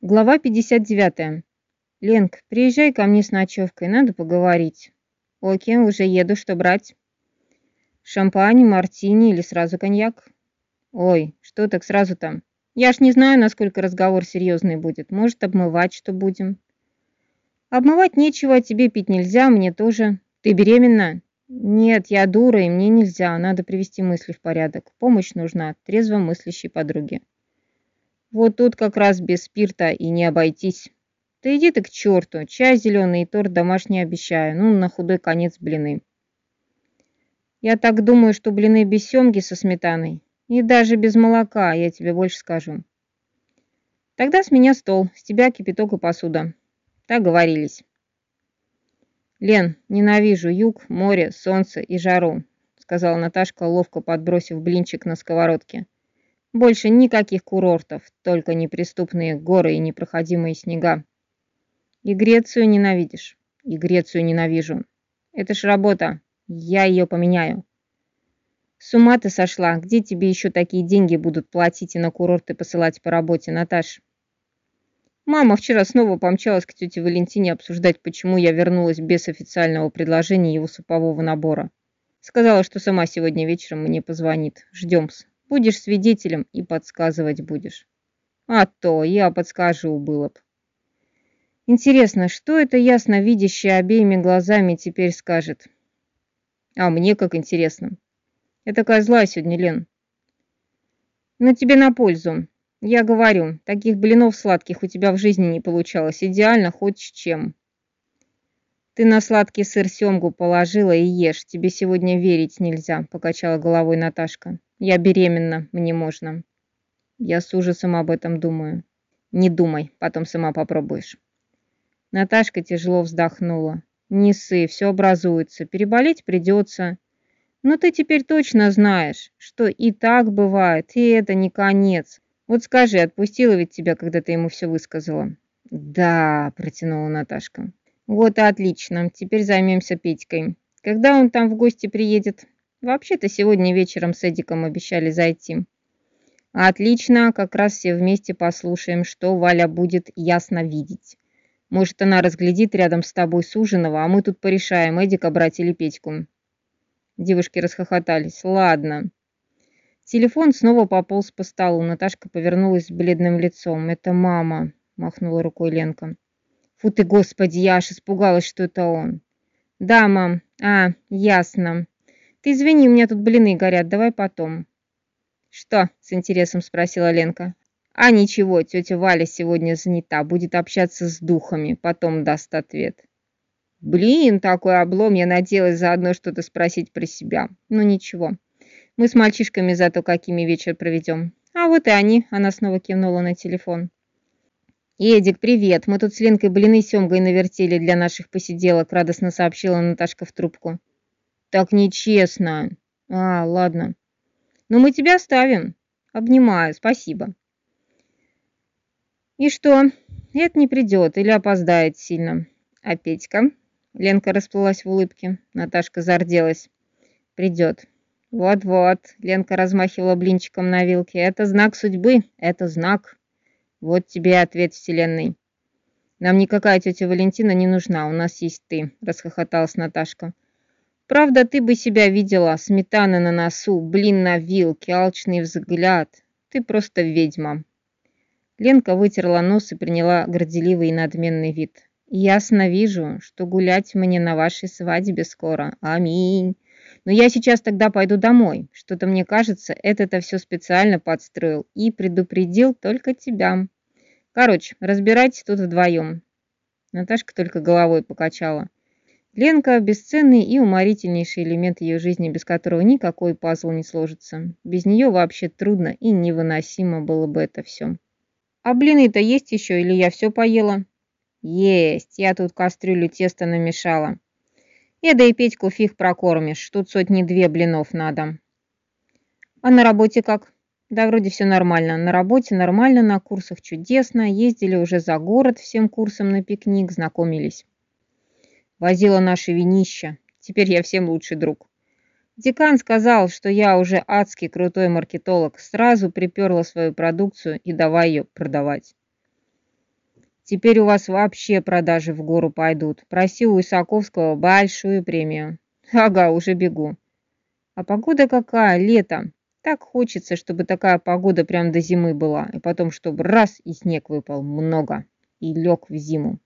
Глава 59. Ленк, приезжай ко мне с ночевкой, надо поговорить. Окей, уже еду, что брать? Шампань, мартини или сразу коньяк? Ой, что так сразу там? Я ж не знаю, насколько разговор серьезный будет. Может, обмывать что будем? Обмывать нечего, а тебе пить нельзя, мне тоже. Ты беременна? Нет, я дура, и мне нельзя. Надо привести мысли в порядок. Помощь нужна трезво мыслящей подруге. Вот тут как раз без спирта и не обойтись. Да иди ты к черту, чай зеленый и торт домашний обещаю, ну на худой конец блины. Я так думаю, что блины без семги со сметаной. И даже без молока, я тебе больше скажу. Тогда с меня стол, с тебя кипяток и посуда. Так говорились. Лен, ненавижу юг, море, солнце и жару, сказала Наташка, ловко подбросив блинчик на сковородке. Больше никаких курортов, только неприступные горы и непроходимые снега. И Грецию ненавидишь. И Грецию ненавижу. Это ж работа. Я ее поменяю. С ума ты сошла. Где тебе еще такие деньги будут платить и на курорты посылать по работе, Наташ? Мама вчера снова помчалась к тете Валентине обсуждать, почему я вернулась без официального предложения его супового набора. Сказала, что сама сегодня вечером мне позвонит. Ждем-с. Будешь свидетелем и подсказывать будешь. А то я подскажу было б. Интересно, что это ясно видящее обеими глазами теперь скажет? А мне как интересно. Я такая злая сегодня, Лен. Но тебе на пользу. Я говорю, таких блинов сладких у тебя в жизни не получалось. Идеально хоть с чем. Ты на сладкий сыр семгу положила и ешь. Тебе сегодня верить нельзя, покачала головой Наташка. Я беременна, мне можно. Я с ужасом об этом думаю. Не думай, потом сама попробуешь. Наташка тяжело вздохнула. Не ссы, все образуется. Переболеть придется. Но ты теперь точно знаешь, что и так бывает, и это не конец. Вот скажи, отпустила ведь тебя, когда ты ему все высказала? Да, протянула Наташка. Вот и отлично. Теперь займемся Петькой. Когда он там в гости приедет? Вообще-то сегодня вечером с Эдиком обещали зайти. Отлично, как раз все вместе послушаем, что Валя будет ясно видеть. Может, она разглядит рядом с тобой суженого, а мы тут порешаем, Эдика брать или Петьку. Девушки расхохотались. Ладно. Телефон снова пополз по столу. Наташка повернулась с бледным лицом. «Это мама», — махнула рукой Ленка. «Фу ты, господи, я аж испугалась, что это он». «Да, мам. А, ясно. Ты извини, у меня тут блины горят, давай потом. Что? С интересом спросила Ленка. А ничего, тетя Валя сегодня занята, будет общаться с духами, потом даст ответ. Блин, такой облом, я надеялась заодно что-то спросить про себя. Ну ничего, мы с мальчишками зато какими вечер проведем. А вот и они, она снова кивнула на телефон. «Эдик, привет! Мы тут с Ленкой блины семгой навертели для наших посиделок», радостно сообщила Наташка в трубку. Так нечестно. А, ладно. Но мы тебя оставим. Обнимаю, спасибо. И что? Это не придет или опоздает сильно. А Петька? Ленка расплылась в улыбке. Наташка зарделась. Придет. Вот-вот. Ленка размахивала блинчиком на вилке. Это знак судьбы. Это знак. Вот тебе и ответ вселенной. Нам никакая тетя Валентина не нужна. У нас есть ты. Расхохоталась Наташка. Правда, ты бы себя видела, сметана на носу, блин на вилке, алчный взгляд. Ты просто ведьма. Ленка вытерла нос и приняла горделивый и надменный вид. Ясно вижу, что гулять мне на вашей свадьбе скоро. Аминь. Но я сейчас тогда пойду домой. Что-то мне кажется, это-то все специально подстроил и предупредил только тебя. Короче, разбирайтесь тут вдвоем. Наташка только головой покачала. Ленка – бесценный и уморительнейший элемент ее жизни, без которого никакой пазл не сложится. Без нее вообще трудно и невыносимо было бы это все. А блины-то есть еще или я все поела? Есть, я тут кастрюлю теста намешала. Эда и Петьку фиг прокормишь, тут сотни-две блинов надо. А на работе как? Да вроде все нормально. На работе нормально, на курсах чудесно. Ездили уже за город всем курсом на пикник, знакомились. Возила наши винища. Теперь я всем лучший друг. Декан сказал, что я уже адский крутой маркетолог. Сразу приперла свою продукцию и давай ее продавать. Теперь у вас вообще продажи в гору пойдут. Проси у Исаковского большую премию. Ага, уже бегу. А погода какая, лето. Так хочется, чтобы такая погода прям до зимы была. И потом, чтобы раз и снег выпал много. И лег в зиму.